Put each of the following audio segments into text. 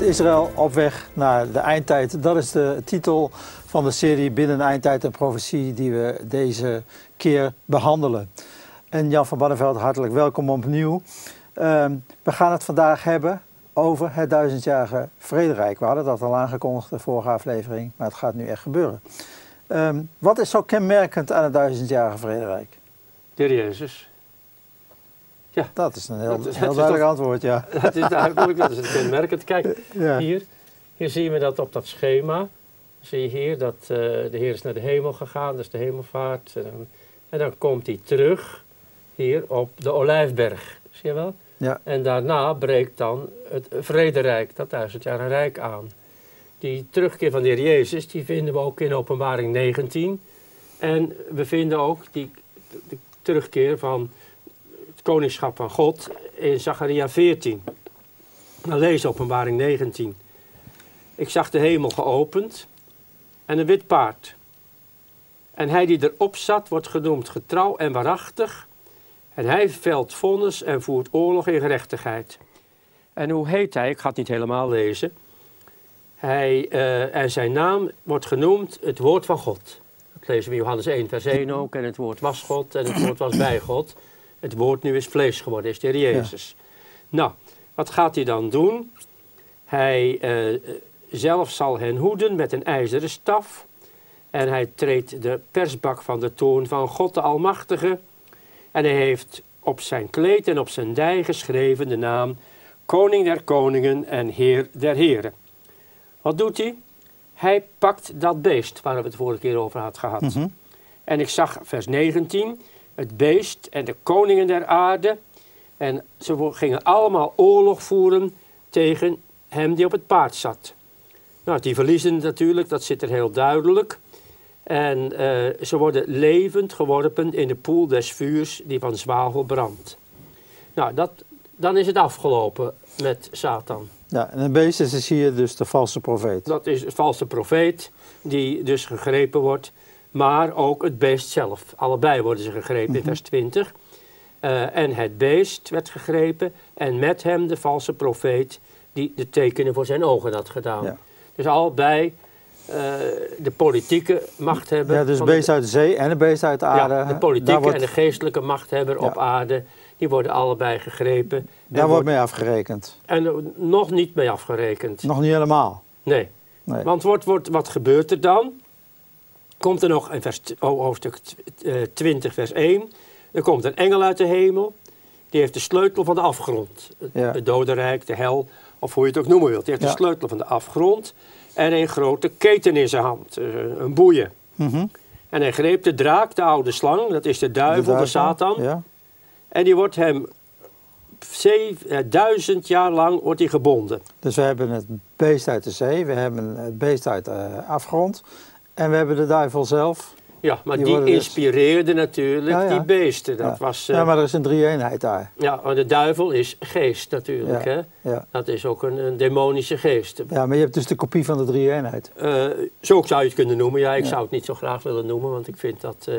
Israël op weg naar de eindtijd. Dat is de titel van de serie Binnen Eindtijd en Profetie die we deze keer behandelen. En Jan van Barneveld, hartelijk welkom opnieuw. Ehm, we gaan het vandaag hebben over het duizendjarige vrederijk. We hadden dat al aangekondigd de vorige aflevering, maar het gaat nu echt gebeuren. Ehm, wat is zo kenmerkend aan het duizendjarige vrederijk? De Jezus. Ja. Dat is een heel, heel duidelijk antwoord, ja. Dat is duidelijk, dat is het kenmerkend. Kijk, hier, hier zien we dat op dat schema. Zie je hier dat uh, de Heer is naar de hemel gegaan, dat is de hemelvaart. En dan, en dan komt hij terug hier op de Olijfberg. Zie je wel? Ja. En daarna breekt dan het vrederijk, dat duizendjarige rijk aan. Die terugkeer van de Heer Jezus, die vinden we ook in openbaring 19. En we vinden ook die, de terugkeer van koningschap van God in Zacharia 14. Dan lees openbaring 19. Ik zag de hemel geopend en een wit paard. En hij die erop zat wordt genoemd getrouw en waarachtig. En hij velt vonnis en voert oorlog in gerechtigheid. En hoe heet hij? Ik ga het niet helemaal lezen. Hij, uh, en zijn naam wordt genoemd het woord van God. Dat lezen we in Johannes 1 vers 1 ook. En het woord was God en het woord was bij God. Het woord nu is vlees geworden, is de Heer Jezus. Nou, wat gaat hij dan doen? Hij uh, zelf zal hen hoeden met een ijzeren staf. En hij treedt de persbak van de toorn van God de Almachtige. En hij heeft op zijn kleed en op zijn dij geschreven de naam Koning der Koningen en Heer der Heren. Wat doet hij? Hij pakt dat beest waar we het vorige keer over had gehad. Mhm. En ik zag vers 19 het beest en de koningen der aarde. En ze gingen allemaal oorlog voeren tegen hem die op het paard zat. Nou, die verliezen natuurlijk, dat zit er heel duidelijk. En uh, ze worden levend geworpen in de poel des vuurs die van zwavel brandt. Nou, dat, dan is het afgelopen met Satan. Ja, en het beest is hier dus de valse profeet. Dat is de valse profeet, die dus gegrepen wordt maar ook het beest zelf. Allebei worden ze gegrepen in vers 20. Uh, en het beest werd gegrepen en met hem de valse profeet die de tekenen voor zijn ogen had gedaan. Ja. Dus allebei uh, de politieke machthebber. Ja, dus beest uit de zee en een beest uit de aarde. Ja, de politieke wordt... en de geestelijke machthebber ja. op aarde, die worden allebei gegrepen. Daar wordt mee afgerekend. En nog niet mee afgerekend. Nog niet helemaal? Nee. nee. Want wordt, wordt, wat gebeurt er dan? Komt er nog in vers, oh, hoofdstuk 20, vers 1. Er komt een engel uit de hemel. Die heeft de sleutel van de afgrond. Ja. Het dodenrijk, de hel, of hoe je het ook noemen wilt. Die heeft Ja. de sleutel van de afgrond. En een grote keten in zijn hand. eh, Een boeien. Mhm. En hij greep de draak, de oude slang. Dat is de duivel, de, Satan. Ja. En die wordt hem eh, duizend jaar lang wordt hij gebonden. Dus we hebben het beest uit de zee, we hebben het beest uit de afgrond en we hebben de duivel zelf. Ja, maar Die dus- inspireerde natuurlijk Ja, ja. die beesten. Dat Ja. was... eh, ja, maar er is een drie-eenheid daar. Ja, maar de duivel is geest natuurlijk. Hè? Ja. Dat is ook een, een demonische geest. ja, maar je hebt dus de kopie van de drie-eenheid. Eh, zo zou je het kunnen noemen. Ja, ik zou het niet zo graag willen noemen, want ik vind dat eh,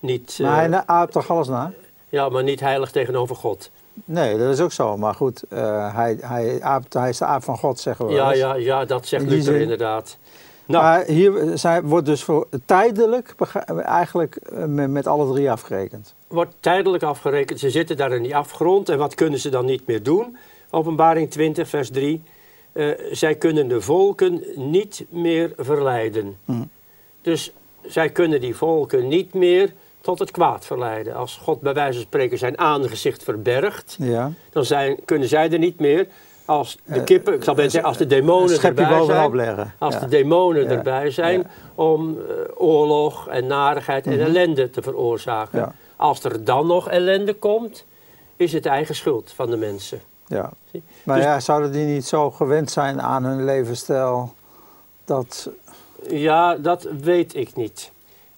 niet, Maar hij aapt toch alles na? ja, maar niet heilig tegenover God. Nee, dat is ook zo. Maar goed, hij, hij, aapt, hij is de aap van God, zeggen we Ja, ja, ja, dat zegt Luther inderdaad. Nou, Maar hier zij, wordt dus voor tijdelijk eigenlijk eh, met, met alle drie afgerekend. wordt tijdelijk afgerekend. Ze zitten daar in die afgrond. En wat kunnen ze dan niet meer doen? Openbaring 20, vers 3. Eh, zij kunnen de volken niet meer verleiden. Hm. Dus zij kunnen die volken niet meer tot het kwaad verleiden. Als God bij wijze van spreken zijn aangezicht verbergt, Ja. dan zijn, kunnen zij er niet meer. Als de Eh, kippen, ik zal bijna zeggen, als de demonen erbij zijn. leggen. Als ja. de demonen Ja. erbij zijn om eh, oorlog en narigheid en Mhm. ellende te veroorzaken. Als er dan nog ellende komt, is het eigen schuld van de mensen. Ja. Zie? Maar Dus- ja, zouden die niet zo gewend zijn aan hun levensstijl dat... Ja, dat weet ik niet.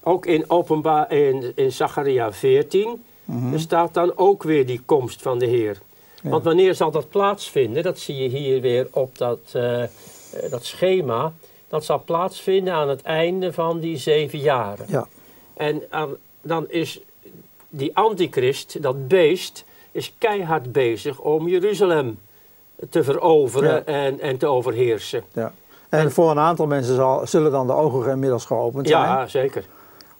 Ook in, openbaar, in, in Zacharia 14 Mhm. staat dan ook weer die komst van de Heer. Ja. Want wanneer zal dat plaatsvinden? Dat zie je hier weer op dat, eh, eh, dat schema. Dat zal plaatsvinden aan het einde van die zeven jaren. Ja. En dan is die antichrist, dat beest, is keihard bezig om Jeruzalem te veroveren Ja. en, en te overheersen. Ja. En voor een aantal mensen zal, zullen dan de ogen inmiddels geopend zijn. Ja, zeker.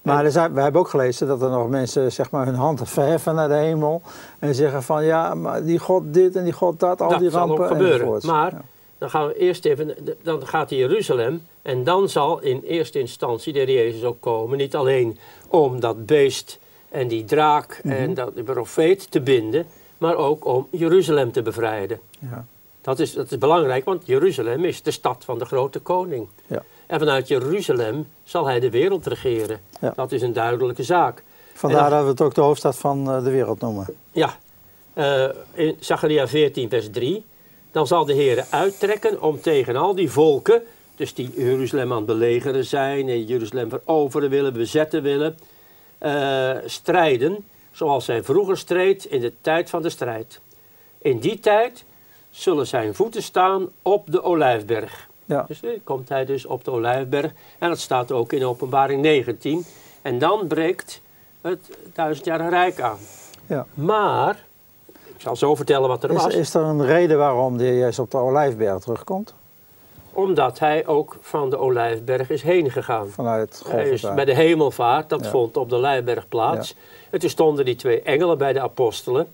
Maar er zijn, we hebben ook gelezen dat er nog mensen zeg maar, hun hand verheffen naar de hemel. En zeggen van ja, maar die God dit en die God dat, al Dat die zal ook rampen gebeuren. enzovoorts. Maar Ja. dan gaan we eerst even, dan gaat hij Jeruzalem en dan zal in eerste instantie de Jezus ook komen. Niet alleen om dat beest en die draak Mhm. en dat, de profeet te binden, maar ook om Jeruzalem te bevrijden. Ja. Dat is, dat is belangrijk, want Jeruzalem is de stad van de grote koning. Ja. En vanuit Jeruzalem zal hij de wereld regeren. Ja. Dat is een duidelijke zaak. Vandaar dan- dat we het ook de hoofdstad van eh, de wereld noemen. Ja, eh, in Zachariah 14, vers 3. Dan zal de Heer uittrekken om tegen al die volken, dus die Jeruzalem aan het belegeren zijn, en Jeruzalem veroveren willen, bezetten willen, eh, strijden zoals hij vroeger streed in de tijd van de strijd. In die tijd zullen zijn voeten staan op de Olijfberg. Ja. Dus nu komt hij dus op de Olijfberg. En dat staat ook in openbaring 19. En dan breekt het duizendjarige rijk aan. Ja. Maar, ik zal zo vertellen wat er Is, was. is er een reden waarom de Heer Jezus op de Olijfberg terugkomt? Omdat hij ook van de Olijfberg is heen gegaan. Vanuit Hij is bij de hemelvaart, dat Ja. vond op de Olijfberg plaats. En toen stonden die twee engelen bij de apostelen.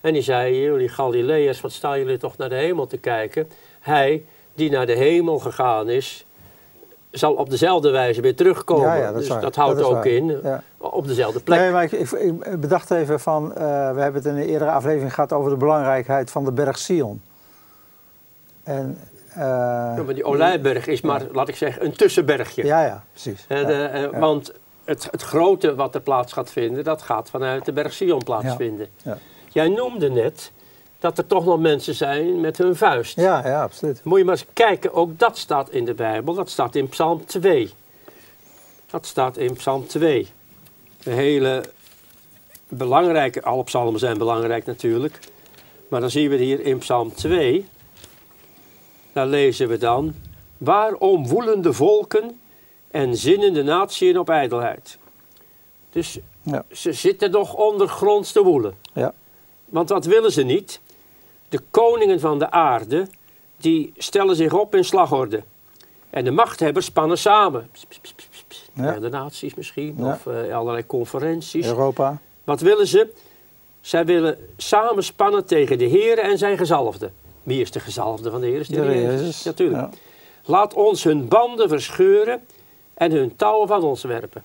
En die zeiden, jullie Galileërs, wat staan jullie toch naar de hemel te kijken? Hij die naar de hemel gegaan is, zal op dezelfde wijze weer terugkomen. Ja, ja, dat dus waar. dat houdt Dat ook waar. in, Ja. op dezelfde plek. Nee, maar ik, ik, ik bedacht even van, eh, we hebben het in een eerdere aflevering gehad over de belangrijkheid van de berg Sion. En, eh, Ja, maar die Olijfberg is maar, laat ik zeggen, een tussenbergje. ja, ja, precies. Eh, de. Want het, het grote wat er plaats gaat vinden, dat gaat vanuit de berg Sion plaatsvinden. Ja. Jij noemde net dat er toch nog mensen zijn met hun vuist. ja, ja, absoluut. Moet je maar eens kijken, ook dat staat in de Bijbel. Dat staat in Psalm 2. Dat staat in Psalm 2. Een hele belangrijke, alle psalmen zijn belangrijk natuurlijk. Maar dan zien we hier in Psalm 2. Daar lezen we dan. Waarom woelen de volken en zinnen de natieën op ijdelheid? Dus Ja. ze zitten nog ondergronds te woelen. Ja. Want wat willen ze niet? De koningen van de aarde, die stellen zich op in slagorde. En de machthebbers spannen samen. Ja. De naties misschien, Ja. of eh, allerlei conferenties. Europa. Wat willen ze? Zij willen samenspannen tegen de Heer en zijn gezalfde. Wie is de gezalfde van de Heer? Is de De Heer Jezus. Natuurlijk. Ja. Laat ons hun banden verscheuren en hun touwen van ons werpen.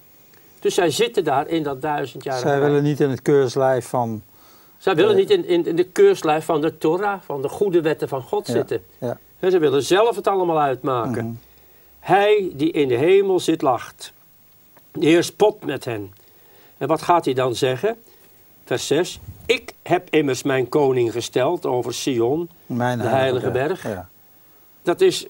Dus zij zitten daar in dat duizendjarige Zij rijk. willen niet in het keurslijf van... Zij willen Eh. niet in, in, in de keurslijf van de Torah, van de goede wetten van God zitten. ja. En ze willen zelf het allemaal uitmaken. Mhm. Hij die in de hemel zit lacht. De Heer spot met hen. En wat gaat hij dan zeggen? Vers 6. Ik heb immers mijn koning gesteld over Sion. Mijn De heilige berg. Ja. Dat is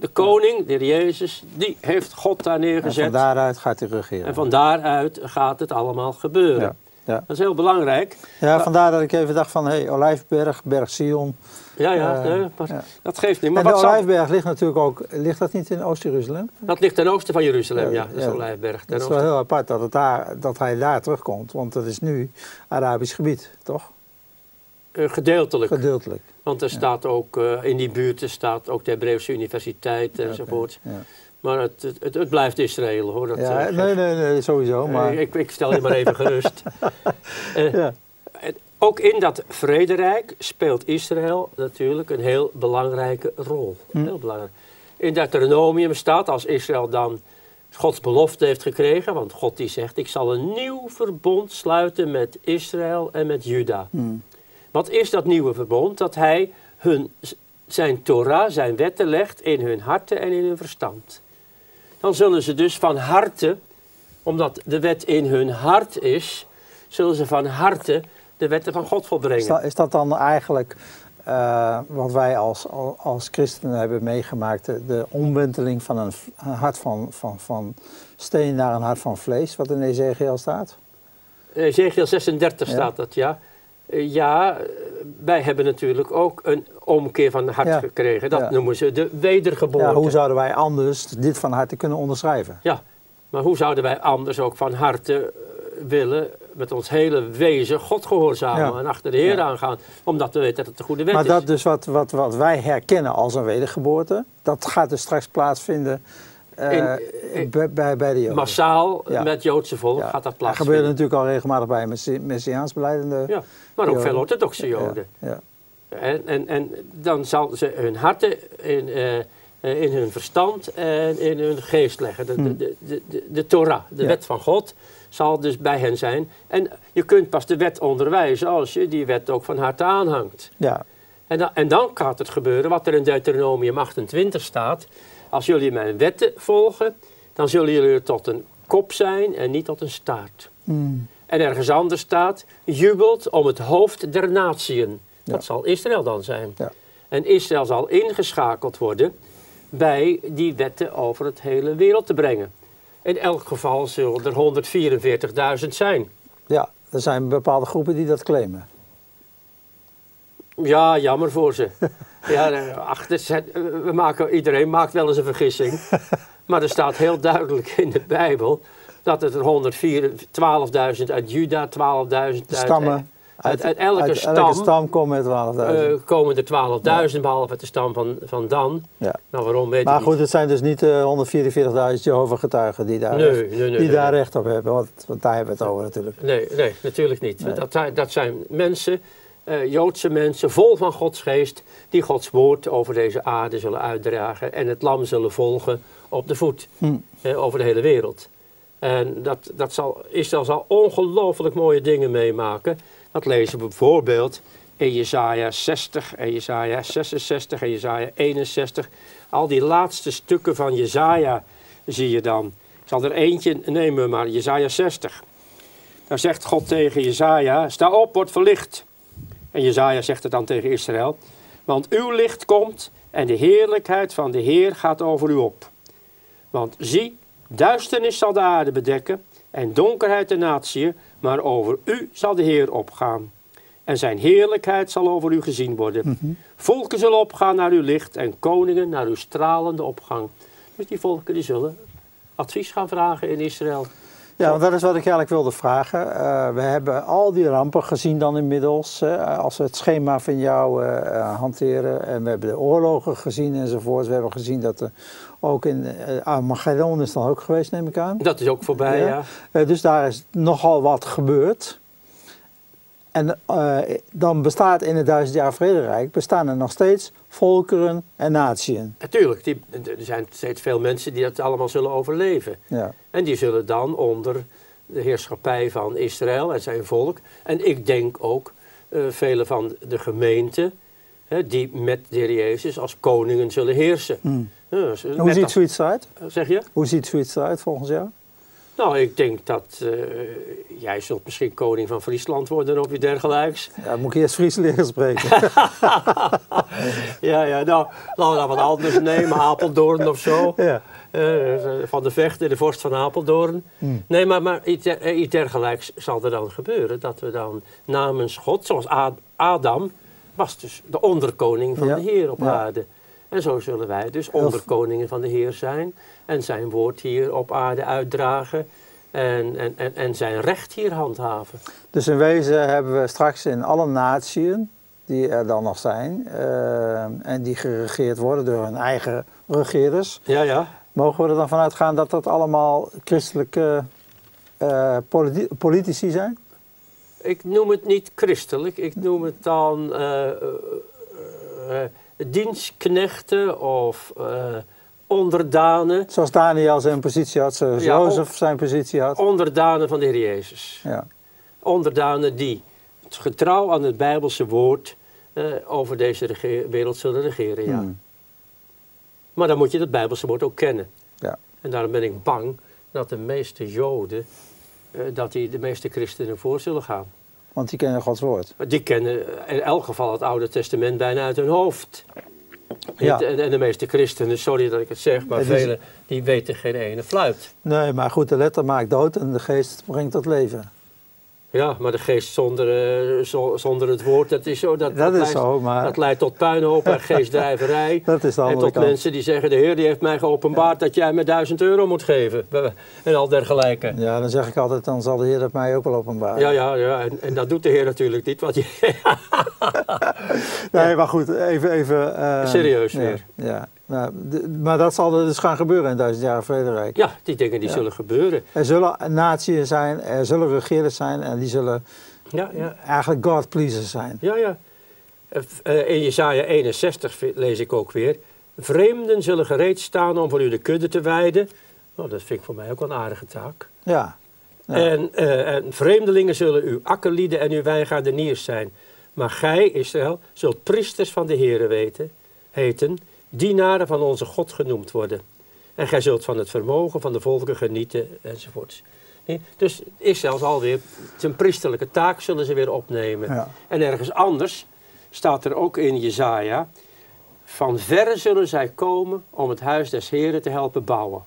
de koning, de Heer Jezus, die heeft God daar En neergezet. van daaruit gaat hij regeren. En van daaruit gaat het allemaal gebeuren. Ja, ja. Dat is heel belangrijk. ja, vandaar dat ik even dacht van, hé, hey, Olijfberg, Berg Sion. Ja, ja, Eh, nee, maar ja. dat geeft niet. Maar en de Olijfberg ligt natuurlijk ook, ligt dat niet in Oost-Jeruzalem? Dat ligt ten oosten van Jeruzalem, Ja. Dat is Olijfberg. Dat is wel heel apart dat, het daar, dat hij daar terugkomt, want dat is nu Arabisch gebied, toch? Eh, gedeeltelijk. Gedeeltelijk. Want er staat ook, eh, in die buurten staat ook de Hebreeuwse Universiteit enzovoort. Ja, Maar het, het, blijft Israël hoor. Dat, ja eh, nee, nee, nee, sowieso. eh, Maar, ik, ik stel je maar even gerust. Eh, ja, ook in dat vrederijk speelt Israël natuurlijk een heel belangrijke rol. Hm. Heel belangrijk. In Deuteronomium staat, als Israël dan Gods belofte heeft gekregen, want God die zegt, ik zal een nieuw verbond sluiten met Israël en met Juda. hm, Wat is dat nieuwe verbond? Dat hij hun, zijn Torah, zijn wetten legt in hun harten en in hun verstand. Dan zullen ze dus van harte, omdat de wet in hun hart is, zullen ze van harte de wetten van God is, volbrengen. dat, is dat dan eigenlijk eh, wat wij als, als christenen hebben meegemaakt, de, de omwenteling van een, hart van, van, van steen naar een hart van vlees, wat in Ezekiel staat? Ezekiel 36 Ja. staat dat, ja. Eh, Ja, eh, wij hebben natuurlijk ook een omkeer van het hart Ja. gekregen. Dat Ja. noemen ze de wedergeboorte. Ja, hoe zouden wij anders dit van harte kunnen onderschrijven? Ja, maar hoe zouden wij anders ook van harte eh, willen met ons hele wezen God gehoorzamen en achter de Heer aangaan. Omdat we weten dat het de goede Maar is. dat dus wat, wat, wat wij herkennen als een wedergeboorte, dat gaat dus straks plaatsvinden eh, In- in- bij, bij, de Joden. Massaal Ja. met Joodse volk Ja. gaat dat Dat plaatsvinden. gebeurt natuurlijk al regelmatig bij messi messiaans beleidende Ja, maar ook Joden. veel orthodoxe Joden. Ja. En, en, en dan zal ze hun harten in, eh, eh, in hun verstand en in hun geest leggen. De, de, de, de, de, de Torah, de Hmm. Wet van God, zal dus bij hen zijn. En je kunt pas de wet onderwijzen als je die wet ook van harte aanhangt. ja. En dan, en dan gaat het gebeuren wat er in Deuteronomium 28 staat. Als jullie mijn wetten volgen, dan zullen jullie tot een kop zijn en niet tot een staart. Mm. En ergens anders staat, jubelt om het hoofd der natieën. Dat Ja. zal Israël dan zijn. Ja. En Israël zal ingeschakeld worden bij die wetten over het hele wereld te brengen. In elk geval zullen er 144.000 zijn. ja, er zijn bepaalde groepen die dat claimen. Ja, jammer voor ze. ja, eh, ach, het eh, we maken, iedereen maakt wel eens een vergissing. maar er staat heel duidelijk in de Bijbel dat het er 112.000 uit Juda, 12.000 uit, De stammen. uit, uit elke uit stam, elke stam komen er 12.000. eh, komen er 12.000, behalve uit de stam van, van Dan. ja. Nou, waarom weet Maar goed, het zijn dus niet eh 144.000 Jehovah-getuigen die daar, Nee, recht, nee, nee, die daar recht op hebben. Want, want daar hebben we het over natuurlijk. Nee, nee, natuurlijk niet. Dat, dat zijn mensen, eh, Joodse mensen, vol van Gods geest, die Gods woord over deze aarde zullen uitdragen en het lam zullen volgen op de voet, Hm. eh, over de hele wereld. En dat, dat zal, Israël zal ongelooflijk mooie dingen meemaken. Dat lezen we bijvoorbeeld in Jezaja 60 en Jezaja 66 en Jezaja 61. Al die laatste stukken van Jezaja zie je dan. Ik zal er eentje nemen, maar Jezaja 60. Daar zegt God tegen Jezaja, sta op, word verlicht. En Jezaja zegt het dan tegen Israël, want uw licht komt en de heerlijkheid van de Heer gaat over u op. Want zie, duisternis zal de aarde bedekken en donkerheid de natie, maar over u zal de Heer opgaan. En zijn heerlijkheid zal over u gezien worden. Volken zullen opgaan naar uw licht en koningen naar uw stralende opgang. Dus die volken die zullen advies gaan vragen in Israël. Ja, want dat is wat ik eigenlijk wilde vragen. Eh, we hebben al die rampen gezien dan inmiddels. als we het schema van jou eh, eh, hanteren. En we hebben de oorlogen gezien enzovoort. We hebben gezien dat er ook in Armageddon is dan ook geweest, neem ik aan. Dat is ook voorbij, Ja. ja. Dus daar is nogal wat gebeurd. En eh, dan bestaat in het duizend jaar vrederijk bestaan er nog steeds volkeren en natieën. Natuurlijk, die, er zijn steeds veel mensen die dat allemaal zullen overleven. Ja. En die zullen dan onder de heerschappij van Israël en zijn volk. En ik denk ook eh vele van de gemeenten hè, die met de Heer Jezus als koningen zullen heersen. Hm. Ja, En Hoe ziet als- zoiets eruit? Zeg je? Hoe ziet zoiets eruit volgens jou? Nou, ik denk dat eh, jij zult misschien koning van Friesland worden of iets dergelijks. Ja, dan moet ik eerst Fries leren spreken. Ja, ja, nou, laten we dan wat anders nemen, Apeldoorn of zo. ja. Eh, van de Vechten, de vorst van Apeldoorn. Hmm. Nee, maar, maar iets, eh, iets dergelijks zal er dan gebeuren. Dat we dan namens God, zoals Adam, was dus de onderkoning van Ja, de Heer op ja. aarde. En zo zullen wij dus onderkoningen van de Heer zijn. En zijn woord hier op aarde uitdragen. En, en, en, en zijn recht hier handhaven. Dus in wezen hebben we straks in alle natieën, die er dan nog zijn, eh, en die geregeerd worden door hun eigen regeerders, Ja, ja. mogen we er dan vanuit gaan dat dat allemaal christelijke eh, politi- politici zijn? Ik noem het niet christelijk. Ik noem het dan eh, dienstknechten of eh, onderdanen. Zoals Daniel zijn positie had, zoals Ja, Jozef zijn positie had. Onderdanen van de Heer Jezus. Ja. Onderdanen die getrouw aan het Bijbelse woord eh, over deze wereld zullen regeren. Ja. Hmm. Maar dan moet je dat Bijbelse woord ook kennen. Ja. En daarom ben ik bang dat de meeste Joden, eh, dat die de meeste christenen voor zullen gaan. Want die kennen Gods woord. Die kennen in elk geval het Oude Testament bijna uit hun hoofd. Ja. En, de meeste christenen, sorry dat ik het zeg, maar velen die weten geen ene fluit. Nee, maar goed, de letter maakt dood en de geest brengt tot leven. Ja, maar de geest zonder, eh, zo- zonder het woord, dat is zo. Dat, Dat is leidt, zo, maar- Dat leidt tot puinhoop en geestdrijverij. Dat is de en tot kant. mensen die zeggen, de Heer die heeft mij geopenbaard dat jij me duizend euro moet geven. En al dergelijke. Ja, dan zeg ik altijd, dan zal de Heer dat mij ook wel openbaren. Ja, ja, ja. En, en dat doet de Heer natuurlijk niet. Want je, Nee, maar goed, even... even eh, Serieus ja, weer. Ja, Nou, maar dat zal er dus gaan gebeuren in duizend jaar vrederijk. ja, die dingen die Ja. zullen gebeuren. Er zullen naties zijn, er zullen regeerders zijn en die zullen Ja, ja. eigenlijk God pleasers zijn. Ja, ja. Eh, eh, In Jesaja 61 vi- lees ik ook weer. Vreemden zullen gereed staan om voor u de kudde te weiden. Nou, dat vind ik voor mij ook wel een aardige taak. Ja. Ja. En, eh, en vreemdelingen zullen uw akkerlieden en uw wijngaardeniers zijn. Maar gij, Israël, zult priesters van de Heere weten, heten, dienaren van onze God genoemd worden. En gij zult van het vermogen van de volken genieten, enzovoorts. Nee, Dus Israël zal weer zijn priesterlijke taak zullen ze weer opnemen. Ja. En ergens anders staat er ook in Jezaja, van verre zullen zij komen om het huis des Heren te helpen bouwen.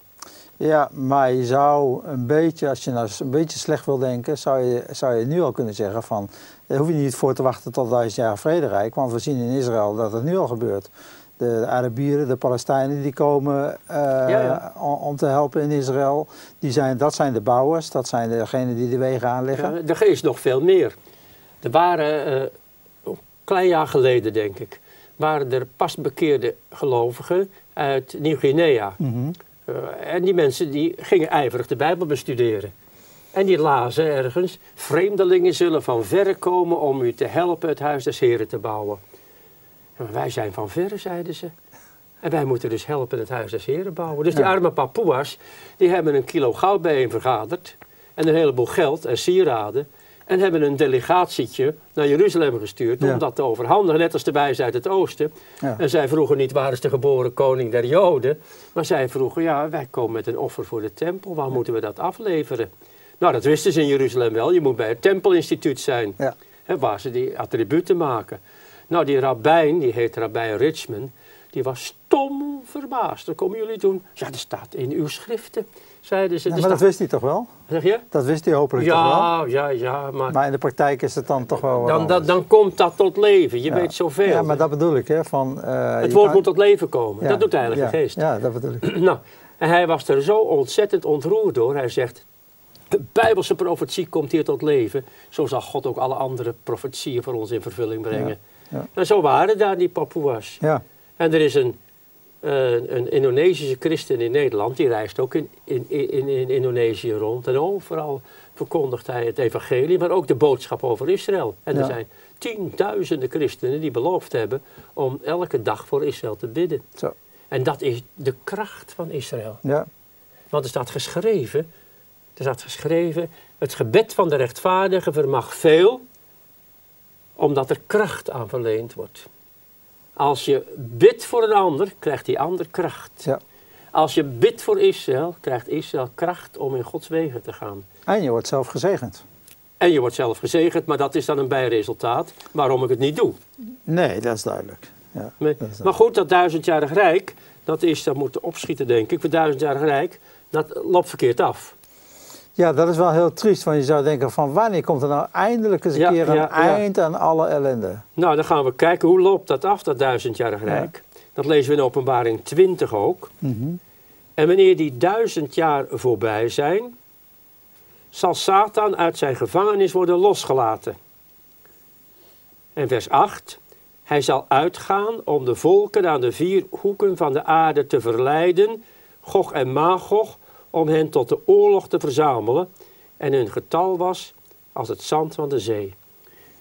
Ja, maar je zou een beetje, als je nou een beetje slecht wil denken, zou je, zou je nu al kunnen zeggen van, daar hoef je niet voor te wachten tot duizend jaar vrederijk, want we zien in Israël dat het nu al gebeurt. De, Arabieren, de Palestijnen, die komen eh, Ja, ja. Om, om te helpen in Israël. Die zijn, dat zijn de bouwers, dat zijn degenen die de wegen aanleggen. Ja, er is nog veel meer. Er waren, eh, een klein jaar geleden denk ik, waren er pas bekeerde gelovigen uit Nieuw-Guinea. Mhm. Eh, en die mensen die gingen ijverig de Bijbel bestuderen. En die lazen ergens, vreemdelingen zullen van verre komen om u te helpen het huis des Heren te bouwen. Wij zijn van verre, zeiden ze. En wij moeten dus helpen het huis des Heren bouwen. Dus die Ja. arme Papoea's, die hebben een kilo goud bijeen vergaderd. En een heleboel geld en sieraden. En hebben een delegatietje naar Jeruzalem gestuurd om dat te overhandigen. Net als de wijzen uit het oosten. Ja. En zij vroegen niet waar is de geboren koning der Joden. Maar zij vroegen, ja wij komen met een offer voor de tempel. Waar moeten we dat afleveren? Nou dat wisten ze in Jeruzalem wel. Je moet bij het tempelinstituut zijn. Hè, waar ze die attributen maken. Nou die rabbijn, die heet rabbijn Richmond. Die was stom verbaasd. Wat komen jullie doen? Ja, dat staat in uw schriften, zeiden ze. Ja, maar dat wist hij toch wel? Zeg je? Dat wist hij hopelijk toch wel? Ja, ja, ja, maar, Maar in de praktijk is het dan toch wel dan, dan, dan komt dat tot leven. Je Ja. weet zoveel. Ja, maar dat bedoel ik. Hè, van, eh, het woord kan- moet tot leven komen. Dat doet de Heilige ja, Geest. Ja, dat bedoel ik. Nou, en hij was er zo ontzettend ontroerd door. Hij zegt, de Bijbelse profetie komt hier tot leven. Zo zal God ook alle andere profetieën voor ons in vervulling brengen. Ja. En zo waren daar die Papoeas. Ja, En er is een, eh, een Indonesische christen in Nederland, die reist ook in, in, in, in Indonesië rond. En overal verkondigt hij het evangelie, maar ook de boodschap over Israël. En er zijn tienduizenden christenen die beloofd hebben om elke dag voor Israël te bidden. zo. En dat is de kracht van Israël. Ja, Want er staat geschreven, er staat geschreven, het gebed van de rechtvaardige vermag veel, omdat er kracht aan verleend wordt. Als je bidt voor een ander, krijgt die ander kracht. ja. Als je bidt voor Israël, krijgt Israël kracht om in Gods wegen te gaan. En je wordt zelf gezegend. En je wordt zelf gezegend, maar dat is dan een bijresultaat waarom ik het niet doe. Nee, dat is duidelijk. Ja, Maar, dat is maar duidelijk. goed, dat duizendjarig rijk, dat is, dat moet opschieten denk ik. Het duizendjarig rijk, dat loopt verkeerd af. Ja, dat is wel heel triest. Want je zou denken van wanneer komt er nou eindelijk eens een Ja, keer een ja, ja. eind aan alle ellende. Nou, dan gaan we kijken hoe loopt dat af, dat duizendjarig Ja. rijk. Dat lezen we in openbaring 20 ook. Mhm. En wanneer die duizend jaar voorbij zijn, zal Satan uit zijn gevangenis worden losgelaten. En vers 8. Hij zal uitgaan om de volken aan de vier hoeken van de aarde te verleiden, Gog en Magog, om hen tot de oorlog te verzamelen. En hun getal was als het zand van de zee.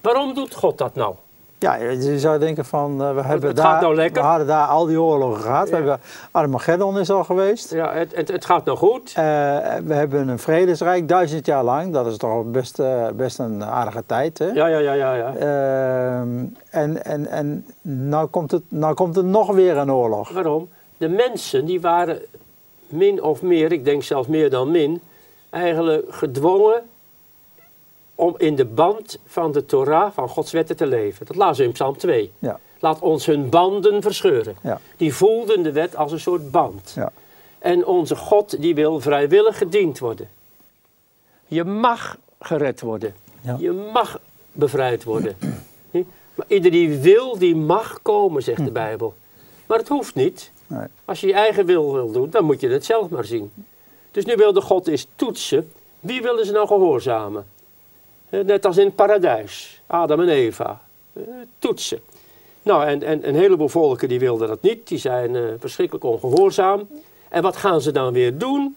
Waarom doet God dat nou? Ja, je zou denken van eh, we hebben daar, nou we hadden daar al die oorlogen gehad. We hebben Armageddon is al geweest. Ja, het, het, het gaat nou goed. Eh, we hebben een vredesrijk, duizend jaar lang. Dat is toch best, eh, best een aardige tijd. Hè? Ja, ja, ja, ja. ja. Ehm, en en, en nou, komt het, nou komt er nog weer een oorlog. Waarom? De mensen die waren min of meer, ik denk zelfs meer dan min, eigenlijk gedwongen om in de band van de Torah, van Gods wetten te leven. Dat lazen we in Psalm 2. Ja, Laat ons hun banden verscheuren. ja, Die voelden de wet als een soort band. ja. En onze God die wil vrijwillig gediend worden. Je mag gered worden. Je mag bevrijd worden. Maar ieder die wil, die mag komen, zegt de Bijbel. Maar het hoeft niet. Nee. Als je je eigen wil wil doen, dan moet je het zelf maar zien. Dus nu wilde God eens toetsen. Wie willen ze nou gehoorzamen? Eh, Net als in het paradijs. Adam en Eva. Eh, Toetsen. Nou, en, en een heleboel volken die wilden dat niet. Die zijn eh, verschrikkelijk ongehoorzaam. En wat gaan ze dan weer doen?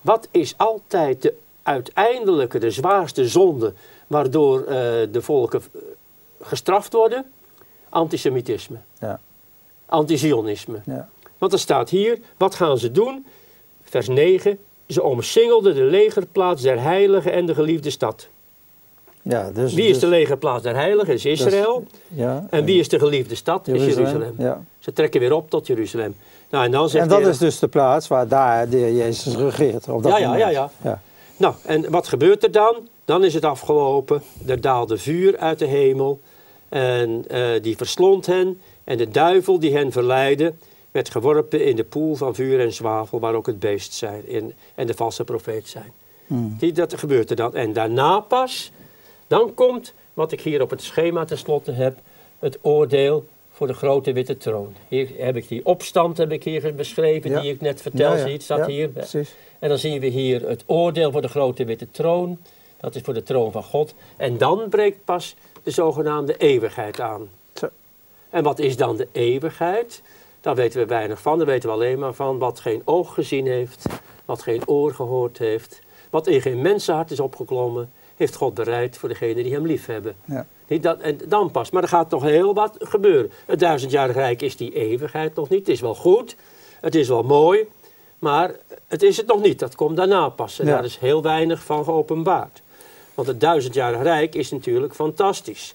Wat is altijd de uiteindelijke, de zwaarste zonde... waardoor de volken gestraft worden? Antisemitisme. Ja. Antizionisme. Ja. Want er staat hier, wat gaan ze doen? Vers 9. Ze omsingelden de legerplaats der heilige en de geliefde stad. Ja, dus, Wie is dus- de legerplaats der heilige? Is Israël. Ja, En wie is de geliefde stad? Is Jeruzalem. Ja. Ze trekken weer op tot Jeruzalem. Nou, en dan zegt En dat de is dus de plaats waar daar de Jezus regeert. Op dat Ja, ja, ja. ja. Nou, en wat gebeurt er dan? Dan is het afgelopen. Er daalde vuur uit de hemel. En eh, die verslond hen. En de duivel die hen verleidde, werd geworpen in de poel van vuur en zwavel, waar ook het beest zijn in, en de valse profeet zijn. Hmm. Die, dat gebeurt er dan. En daarna pas, dan komt, wat ik hier op het schema tenslotte heb, het oordeel voor de grote witte troon. Hier heb ik die opstand heb ik hier beschreven, Ja. die ik net vertelde. Ja, staat hier. Precies. En dan zien we hier het oordeel voor de grote witte troon. Dat is voor de troon van God. En dan breekt pas de zogenaamde eeuwigheid aan. En wat is dan de eeuwigheid? Daar weten we weinig van. Daar weten we alleen maar van wat geen oog gezien heeft, wat geen oor gehoord heeft, wat in geen mensenhart is opgeklommen, heeft God bereid voor degenen die hem lief hebben. Ja. Niet dat, en dan pas. Maar er gaat nog heel wat gebeuren. Het duizendjarig rijk is die eeuwigheid nog niet. Het is wel goed, het is wel mooi, maar het is het nog niet. Dat komt daarna pas. En Ja. daar is heel weinig van geopenbaard. Want het duizendjarig rijk is natuurlijk fantastisch.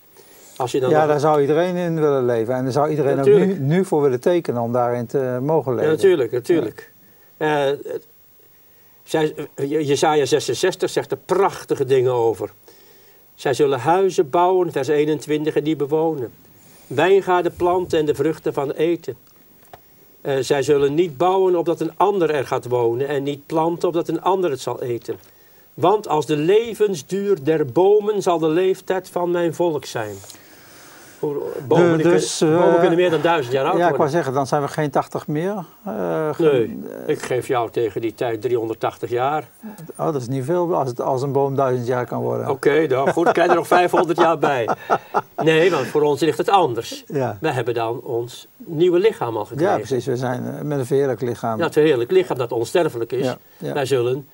Als je dan Ja, nog- daar zou iedereen in willen leven. En daar zou iedereen ook nu, Natuurlijk. nu voor willen tekenen om daarin te mogen Ja, leven. natuurlijk, natuurlijk. Zij- eh, Jesaja 66 zegt er prachtige dingen over. Zij zullen huizen bouwen, vers 21, en die bewonen. Wijngaarden planten en de vruchten van eten. Eh, zij zullen niet bouwen opdat een ander er gaat wonen en niet planten opdat een ander het zal eten. Want als de levensduur der bomen zal de leeftijd van mijn volk zijn. Bomen, De- dus, eh, bomen kunnen meer dan duizend jaar oud Ja, ik worden. wou zeggen, dan zijn we geen 80 meer. Eh, Nee, ik geef jou tegen die tijd 380 jaar. Oh, dat is niet veel als, het, als een boom duizend jaar kan worden. Oké, dan goed, krijg je er nog 500 jaar bij. Nee, want voor ons ligt het anders. Ja. We hebben dan ons nieuwe lichaam al ja, gekregen. precies. We zijn eh, met een verheerlijk lichaam. Ja, het heerlijk lichaam dat onsterfelijk is. Ja, ja. Wij zullen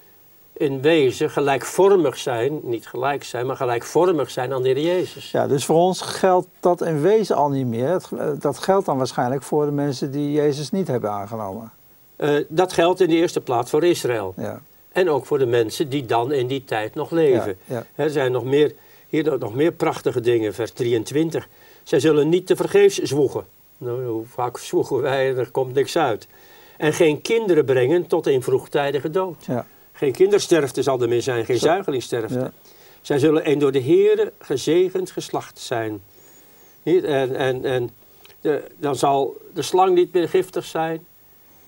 in wezen gelijkvormig zijn, niet gelijk zijn, maar gelijkvormig zijn aan de Heer Jezus. Ja, dus voor ons geldt dat in wezen al niet meer. Eh, Dat geldt dan waarschijnlijk voor de mensen die Jezus niet hebben aangenomen. Eh, dat geldt in de eerste plaats voor Israël. Ja, En ook voor de mensen die dan in die tijd nog leven. Ja, ja. Er zijn nog meer, hier nog meer prachtige dingen, vers 23. Zij zullen niet te vergeefs zwoegen. Nou, hoe vaak zwoegen wij, er komt niks uit. En geen kinderen brengen tot een vroegtijdige dood. ja, Geen kindersterfte zal er meer zijn, geen zuigelingsterfte. ja. Zij zullen een door de Heere gezegend geslacht zijn. En, en, en de, dan zal de slang niet meer giftig zijn.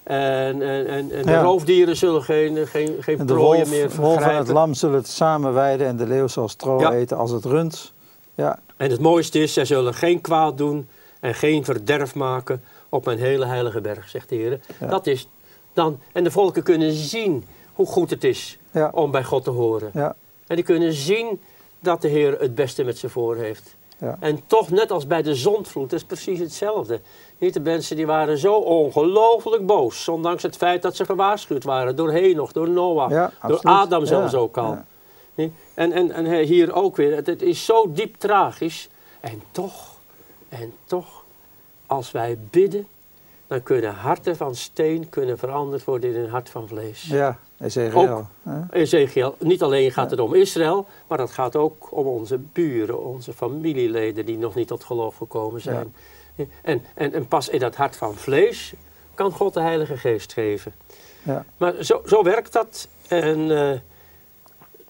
En, en, en, en de Ja. roofdieren zullen geen, geen, geen En de prooien wolf, meer wolf en het vergrijpen. lam zullen het samen weiden en de leeuw zal stro Ja. eten als het rund. Ja, En het mooiste is, zij zullen geen kwaad doen en geen verderf maken op mijn hele heilige berg, zegt de Heer. Ja. Dat is dan, en de volken kunnen zien hoe goed het is ja, om bij God te horen. ja, En die kunnen zien dat de Heer het beste met ze voor heeft. ja. En toch, net als bij de zondvloed, dat is precies hetzelfde. Niet de mensen die waren zo ongelooflijk boos, ondanks het feit dat ze gewaarschuwd waren door Henoch, door Noach, Ja, door absoluut. Adam zelfs ook al. En, en, en hier ook weer, het, het is zo diep tragisch. En toch, en toch, als wij bidden, dan kunnen harten van steen kunnen veranderd worden in een hart van vlees. Ja, Ezekiel. Ezekiel, niet alleen gaat het om Israël, maar dat gaat ook om onze buren, onze familieleden die nog niet tot geloof gekomen zijn. En, en, en pas in dat hart van vlees kan God de Heilige Geest geven. Ja. Maar zo, zo werkt dat. En eh,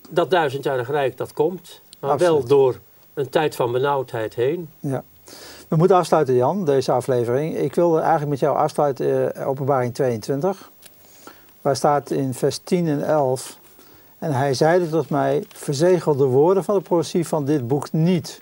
dat duizendjarig rijk dat komt, maar wel door een tijd van benauwdheid heen. Ja. We moeten afsluiten, Jan, deze aflevering. Ik wilde eigenlijk met jou afsluiten, eh, openbaring 22. Waar staat in vers 10 en 11. En hij zeide tot mij, verzegel de woorden van de profetie van dit boek niet.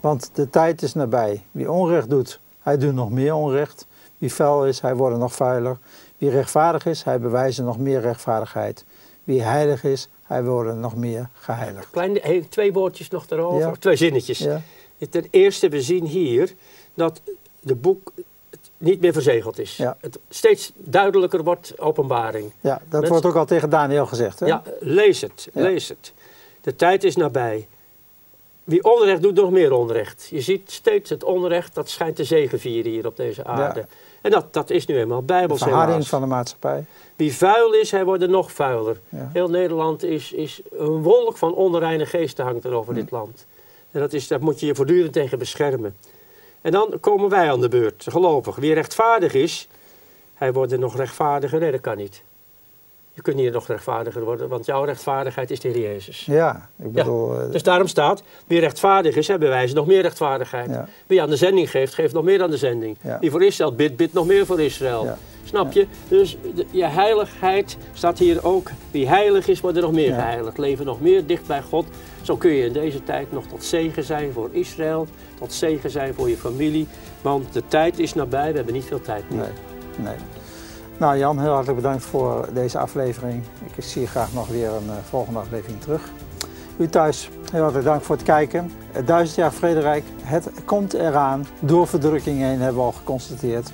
Want de tijd is nabij. Wie onrecht doet, hij doet nog meer onrecht. Wie vuil is, hij wordt nog vuiler. Wie rechtvaardig is, hij bewijst nog meer rechtvaardigheid. Wie heilig is, hij wordt nog meer geheiligd. Klein, twee woordjes nog erover, Ja. twee zinnetjes. Ja, Ten eerste, we zien hier dat de boek niet meer verzegeld is. Ja. Het steeds duidelijker wordt openbaring. ja dat Mensen- wordt ook al tegen Daniel gezegd. Hè? Ja, lees het, Ja. lees het. De tijd is nabij. Wie onrecht doet, nog meer onrecht. Je ziet steeds het onrecht, dat schijnt te zegevieren hier op deze aarde. Ja. En dat, dat is nu eenmaal De bijbels verharding helaas. van de maatschappij. Wie vuil is, hij wordt er nog vuiler. Ja. Heel Nederland is, is een wolk van onreine geesten hangt er over dit land. En dat is, daar moet je je voortdurend tegen beschermen. En dan komen wij aan de beurt, de gelovigen. Wie rechtvaardig is, hij wordt er nog rechtvaardiger. Nee, dat kan niet. Je kunt niet nog rechtvaardiger worden, want jouw rechtvaardigheid is de Heer Jezus. Ja, ik bedoel... eh, Dus daarom staat, wie rechtvaardig is, hij bewijst nog meer rechtvaardigheid. Ja. Wie aan de zending geeft, geeft nog meer aan de zending. Ja. Wie voor Israël bidt, bidt nog meer voor Israël. Snap je? Dus de- je heiligheid staat hier ook. Wie heilig is, wordt er nog meer geheiligd. Leven nog meer dicht bij God. Zo kun je in deze tijd nog tot zegen zijn voor Israël. Tot zegen zijn voor je familie. Want de tijd is nabij, we hebben niet veel tijd meer. Nee, nee. Nou Jan, heel hartelijk bedankt voor deze aflevering. Ik zie je graag nog weer een eh, volgende aflevering terug. U thuis, heel hartelijk dank voor het kijken. Het duizend jaar Vrederijk, het komt eraan. Door verdrukking heen hebben we al geconstateerd.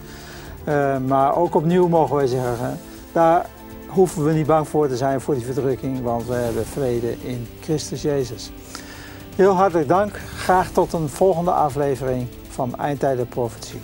Eh, maar ook opnieuw mogen wij zeggen, daar hoeven we niet bang voor te zijn voor die verdrukking, want we hebben vrede in Christus Jezus. Heel hartelijk dank. Graag tot een volgende aflevering van Eindtijden Profetie.